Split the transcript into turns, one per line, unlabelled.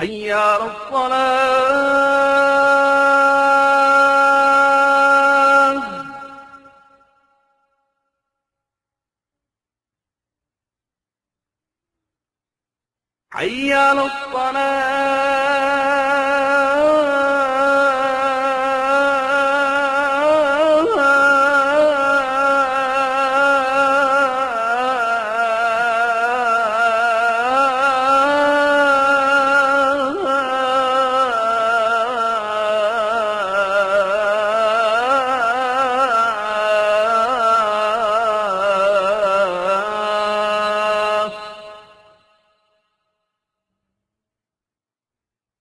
على الصلاة على الصلاة